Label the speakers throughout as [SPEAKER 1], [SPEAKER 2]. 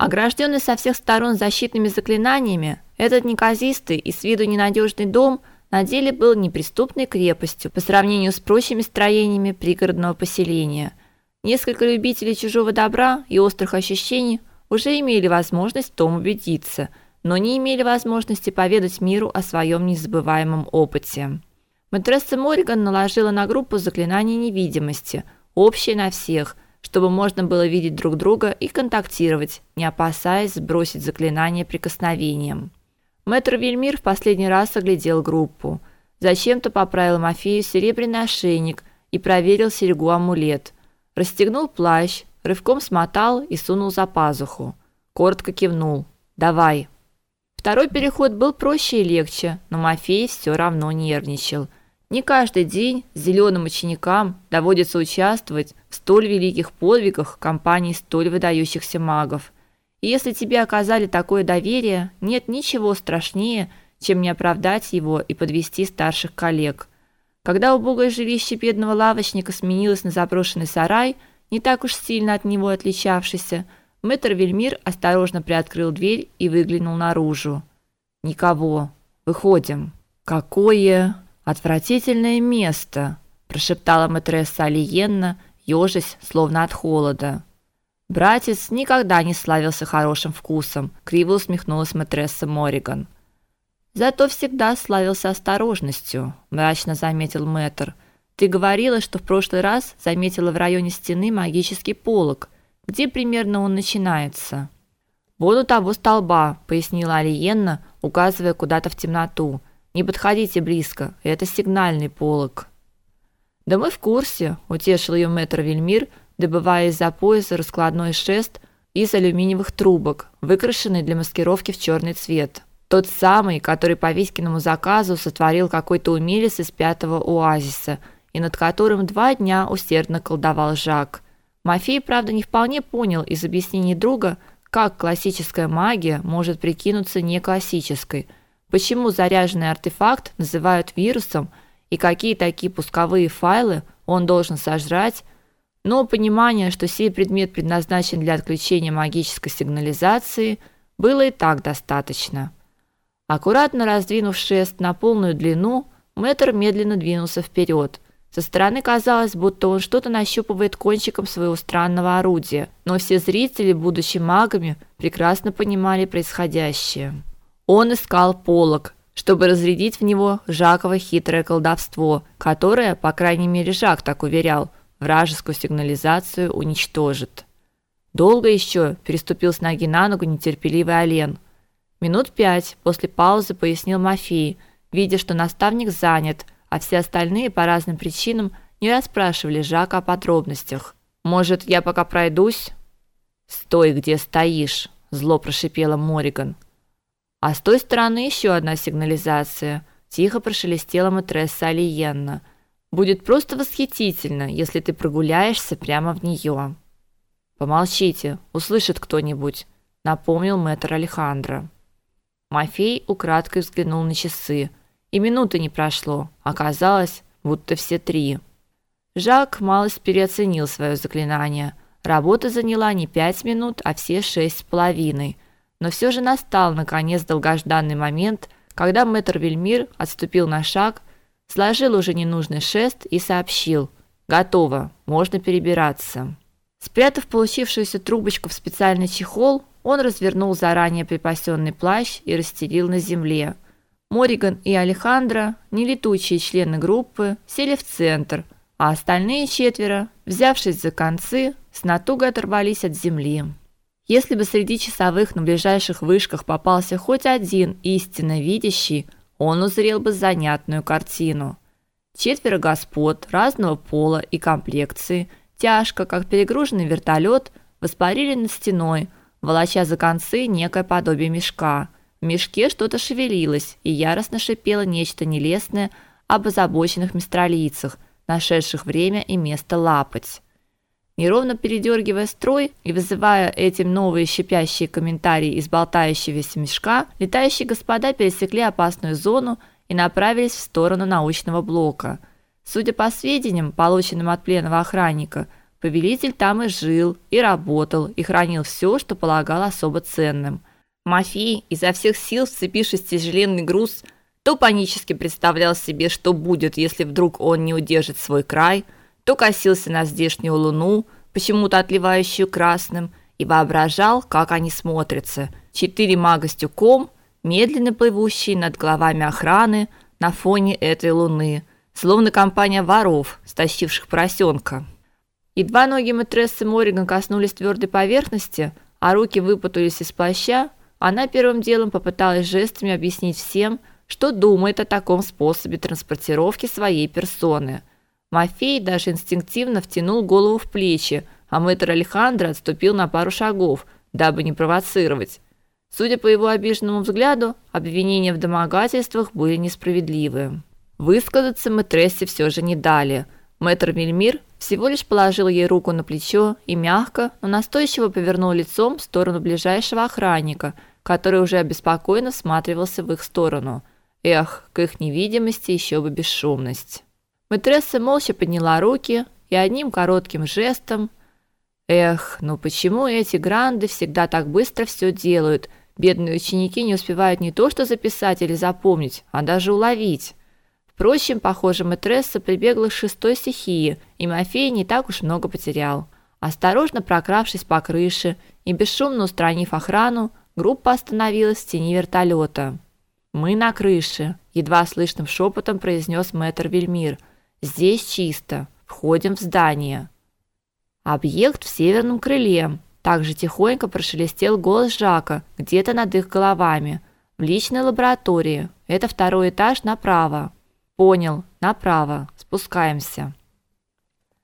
[SPEAKER 1] Огражденный со всех сторон защитными заклинаниями, этот неказистый и с виду ненадежный дом на деле был неприступной крепостью по сравнению с прочими строениями пригородного поселения. Несколько любителей чужого добра и острых ощущений уже имели возможность в том убедиться, но не имели возможности поведать миру о своем незабываемом опыте. Матресса Мориган наложила на группу заклинание невидимости, общее на всех – чтобы можно было видеть друг друга и контактировать, не опасаясь сбросить заклинание прикосновением. Мэтр Вельмир в последний раз оглядел группу. Зачем-то поправил Мафею серебряный ошейник и проверил серьгу-амулет. Расстегнул плащ, рывком смотал и сунул за пазуху. Коротко кивнул. «Давай». Второй переход был проще и легче, но Мафей все равно нервничал – не каждый день зеленым ученикам доводится участвовать в столь великих подвигах компаний столь выдающихся магов. И если тебе оказали такое доверие, нет ничего страшнее, чем не оправдать его и подвести старших коллег. Когда убогое жилище бедного лавочника сменилось на заброшенный сарай, не так уж сильно от него отличавшийся, мэтр Вельмир осторожно приоткрыл дверь и выглянул наружу. Никого. Выходим. Какое Отвратительное место, прошептала матресса Алиенна, ёжись, словно от холода. Братец никогда не славился хорошим вкусом, криво усмехнулась матресса Мориган. Зато всегда славился осторожностью, мрачно заметил мэтр. Ты говорила, что в прошлый раз заметила в районе стены магический полог. Где примерно он начинается? Вон у того столба, пояснила Алиенна, указывая куда-то в темноту. Не подходите близко, это сигнальный полог. Да мы в курсе, утешил ее мэтр Вельмир, добывая из-за пояса раскладной шест из алюминиевых трубок, выкрашенный для маскировки в черный цвет. Тот самый, который по Виськиному заказу сотворил какой-то умелец из пятого оазиса, и над которым два дня усердно колдовал Жак. Мафей, правда, не вполне понял из объяснений друга, как классическая магия может прикинуться неклассической – почему заряженный артефакт называют вирусом и какие такие пусковые файлы он должен сожрать, но понимание, что сей предмет предназначен для отключения магической сигнализации, было и так достаточно. Аккуратно раздвинув шест на полную длину, Мэтр медленно двинулся вперед. Со стороны казалось, будто он что-то нащупывает кончиком своего странного орудия, но все зрители, будучи магами, прекрасно понимали происходящее. Он искал полог, чтобы разрядить в него Жаково хитрое колдовство, которое, по крайней мере, Жак так уверял, вражескую сигнализацию уничтожит. Долго еще переступил с ноги на ногу нетерпеливый Олен. Минут пять после паузы пояснил Мафии, видя, что наставник занят, а все остальные по разным причинам не расспрашивали Жака о подробностях. Может, я пока пройдусь? Стой, где стоишь, зло прошипела Мориган. А с той стороны еще одна сигнализация. Тихо прошелестела матресса Алиенна. Будет просто восхитительно, если ты прогуляешься прямо в нее. Помолчите, услышит кто-нибудь, напомнил мэтр Алехандро. Мафей украдкой взглянул на часы. И минуты не прошло. Оказалось, будто все три. Жак малость переоценил свое заклинание. Работа заняла не пять минут, а все шесть с половиной – но все же настал наконец долгожданный момент, когда мэтр Вельмир отступил на шаг, сложил уже ненужный шест и сообщил: "Готово, можно перебираться". Спрятав получившуюся трубочку в специальный чехол, он развернул заранее припасенный плащ и расстелил на земле. Мориган и Алехандро, нелетучие члены группы, сели в центр, а остальные четверо, взявшись за концы, с натугой оторвались от земли. Если бы среди часовых на ближайших вышках попался хоть один истинно видящий, он узрел бы занятную картину. Четверо господ разного пола и комплекции, тяжко, как перегруженный вертолет, воспарили над стеной, волоча за концы некое подобие мешка. В мешке что-то шевелилось, и яростно шипело нечто нелестное об озабоченных мистралийцах, нашедших время и место лапать. Неровно передергивая строй и вызывая этим новые щипящие комментарии из болтающегося мешка, летающие господа пересекли опасную зону и направились в сторону научного блока. Судя по сведениям, полученным от пленного охранника, Повелитель там и жил, и работал, и хранил все, что полагал особо ценным. Мафий, изо всех сил вцепившись в тяжеленный груз, то панически представлял себе, что будет, если вдруг он не удержит свой край, то косился на здешнюю луну, почему-то отливающую красным, и воображал, как они смотрятся. Четыре мага с тюком, медленно плывущие над головами охраны на фоне этой луны, словно компания воров, стащивших поросенка. Едва ноги матрессы Мориган коснулись твердой поверхности, а руки выпутались из плаща, она первым делом попыталась жестами объяснить всем, что думает о таком способе транспортировки своей персоны. Мафей даже инстинктивно втянул голову в плечи, а мэтр Алехандро отступил на пару шагов, дабы не провоцировать. Судя по его обиженному взгляду, обвинения в домогательствах были несправедливы. Высказаться мэтрессе все же не дали. Мэтр Мельмир всего лишь положил ей руку на плечо и мягко, но настойчиво повернул лицом в сторону ближайшего охранника, который уже обеспокоенно всматривался в их сторону. Эх, к их невидимости еще бы бесшумность. Мэтресса молча подняла руки и одним коротким жестом Эх, ну почему эти гранды всегда так быстро все делают? Бедные ученики не успевают не то что записать или запомнить, а даже уловить. Впрочем, похоже, Мэтресса прибегла к шестой стихии, и Мафей не так уж много потерял. Осторожно прокравшись по крыше и бесшумно устранив охрану, группа остановилась в тени вертолета. Мы на крыше, едва слышным шепотом произнес мэтр Вельмир. Здесь чисто. Входим в здание. Объект в северном крыле. Также тихонько прошелестел голос Жака, где-то над их головами. В личной лаборатории. Это второй этаж направо. Понял, направо. Спускаемся.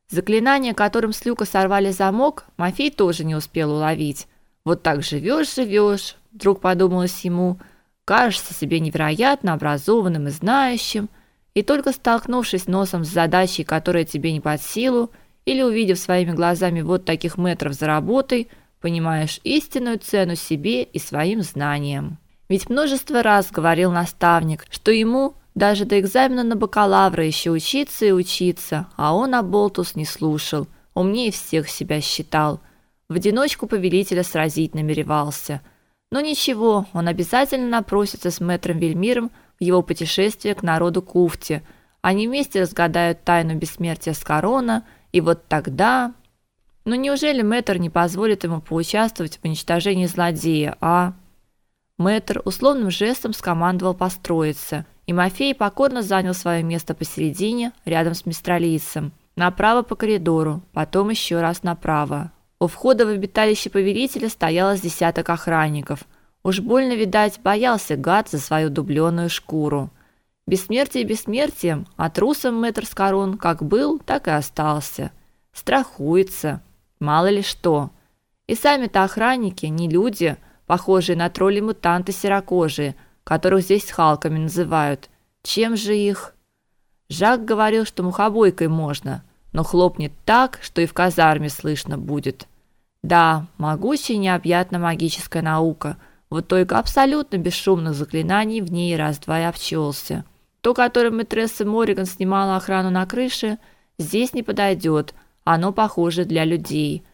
[SPEAKER 1] Заклинание, которым с люка сорвали замок, Мафей тоже не успел уловить. Вот так живешь, живешь, вдруг подумалось ему, кажешься себе невероятно образованным и знающим, и только столкнувшись носом с задачей, которая тебе не под силу, или увидев своими глазами вот таких метров за работой, понимаешь истинную цену себе и своим знаниям. Ведь множество раз говорил наставник, что ему даже до экзамена на бакалавра еще учиться и учиться, а он Аболтус не слушал, умнее всех себя считал. В одиночку повелителя сразить намеревался – но ничего, он обязательно напросится с мэтром Вельмиром в его путешествие к народу Куфти. Они вместе разгадают тайну бессмертия Скорона, и вот тогда... Но ну, неужели мэтр не позволит ему поучаствовать в уничтожении злодея, а... Мэтр условным жестом скомандовал построиться, и Мафей покорно занял свое место посередине, рядом с мистралийцем. Направо по коридору, потом еще раз направо. У входа в обиталище повелителя стояло с десяток охранников. Уж больно, видать, боялся гад за свою дубленую шкуру. Бессмертие бессмертием, а трусом мэтр Скорон как был, так и остался. Страхуется, мало ли что. И сами-то охранники не люди, похожие на тролли-мутанты серокожие, которых здесь халками называют. Чем же их? Жак говорил, что мухобойкой можно – но хлопнет так, что и в казарме слышно будет. Да, могучая необъятно магическая наука, вот только абсолютно бесшумных заклинаний в ней раз-два и обчелся. То, которым мэтресса Мориган снимала охрану на крыше, здесь не подойдет, оно похоже для людей.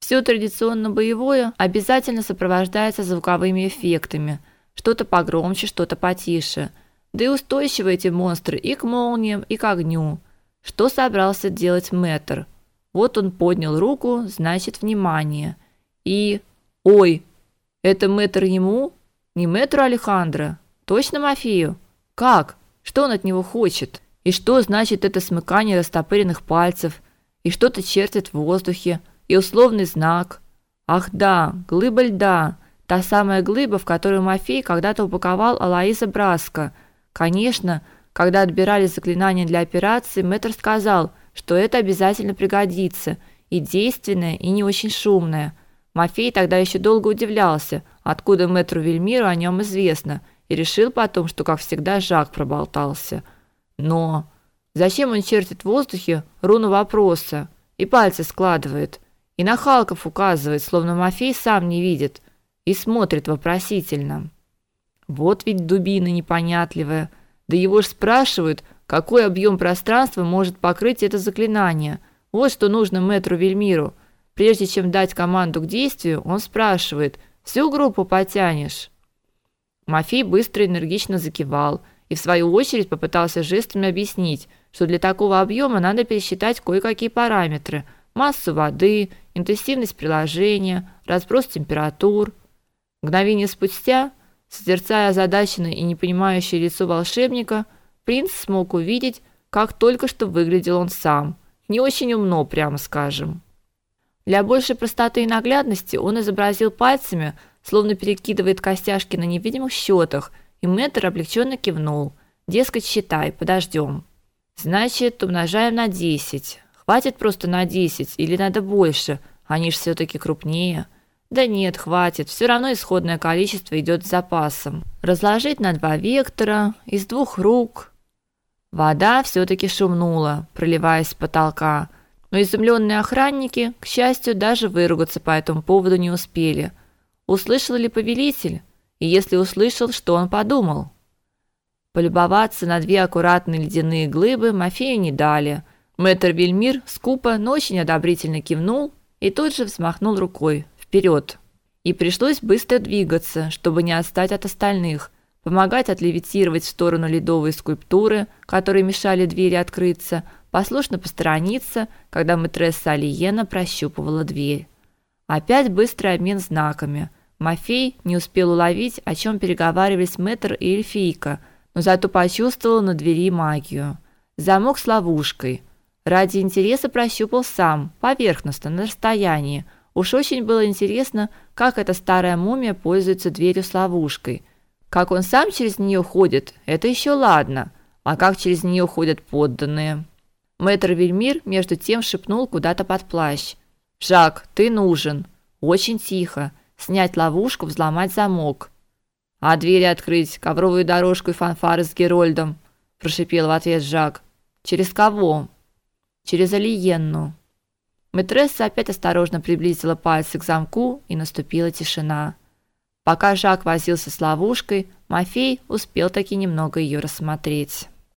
[SPEAKER 1] Все традиционно боевое обязательно сопровождается звуковыми эффектами, что-то погромче, что-то потише. Да и устойчивы эти монстры и к молниям, и к огню. Что собрался делать Мэтр? Вот он поднял руку, значит, внимание. И ой, это Мэтр ему? Не Мэтру Алехандро? Точно Мафию? Как? Что он от него хочет? И что значит это смыкание растопыренных пальцев? И что-то чертит в воздухе, и условный знак. Ах да, глыба льда, та самая глыба, в которую Мафей когда-то упаковал Алаиза Браска. Конечно, когда отбирали заклинания для операции, мэтр сказал, что это обязательно пригодится, и действенное, и не очень шумное. Мафей тогда еще долго удивлялся, откуда мэтру Вельмиру о нем известно, и решил потом, что, как всегда, Жак проболтался. Но зачем он чертит в воздухе руну вопроса и пальцы складывает, и на Халков указывает, словно Мафей сам не видит, и смотрит вопросительно. Вот ведь дубина непонятливая, да его ж спрашивают, какой объем пространства может покрыть это заклинание. Вот что нужно мэтру Вельмиру. Прежде чем дать команду к действию, он спрашивает: "Всю группу потянешь?" Мафей быстро и энергично закивал и в свою очередь попытался жестами объяснить, что для такого объема надо пересчитать кое-какие параметры: массу воды, интенсивность приложения, разброс температур. Мгновение спустя, созерцая озадаченное и непонимающее лицо волшебника, принц смог увидеть, как только что выглядел он сам. Не очень умно, прямо скажем. Для большей простоты и наглядности он изобразил пальцами, словно перекидывает костяшки на невидимых счетах, и Мэтр облегченно кивнул. Дескать, считай, подождем. Значит, умножаем на 10. Хватит просто на 10 или надо больше? Они ж все таки крупнее. Да нет, хватит. Все равно исходное количество идет с запасом. Разложить на два вектора из двух рук. Вода все таки шумнула, проливаясь с потолка. Но изумленные охранники, к счастью, даже выругаться по этому поводу не успели. Услышал ли повелитель? И если услышал, что он подумал? Полюбоваться на две аккуратные ледяные глыбы Мафею не дали. Мэтр Вельмир скупо, но очень одобрительно кивнул и тут же взмахнул рукой вперед. И пришлось быстро двигаться, чтобы не отстать от остальных, помогать отлевитировать в сторону ледовой скульптуры, которые мешали двери открыться, послушно посторониться, когда мэтресса Алиена прощупывала дверь. Опять быстрый обмен знаками. Мафей не успел уловить, о чем переговаривались мэтр и эльфийка, но зато почувствовал на двери магию. Замок с ловушкой. Ради интереса прощупал сам, поверхностно, на расстоянии. Уж очень было интересно, как эта старая мумия пользуется дверью с ловушкой. Как он сам через нее ходит, это еще ладно, а как через нее ходят подданные. Мэтр Вельмир между тем шепнул куда-то под плащ. «Жак, ты нужен. Очень тихо. Снять ловушку, взломать замок. А двери открыть, ковровую дорожку и фанфары с Герольдом», прошипел в ответ Жак. «Через кого?» «Через Алиенну». Мэтресса опять осторожно приблизила пальцы к замку, и наступила тишина. Пока Жак возился с ловушкой, Мафей успел таки немного ее рассмотреть.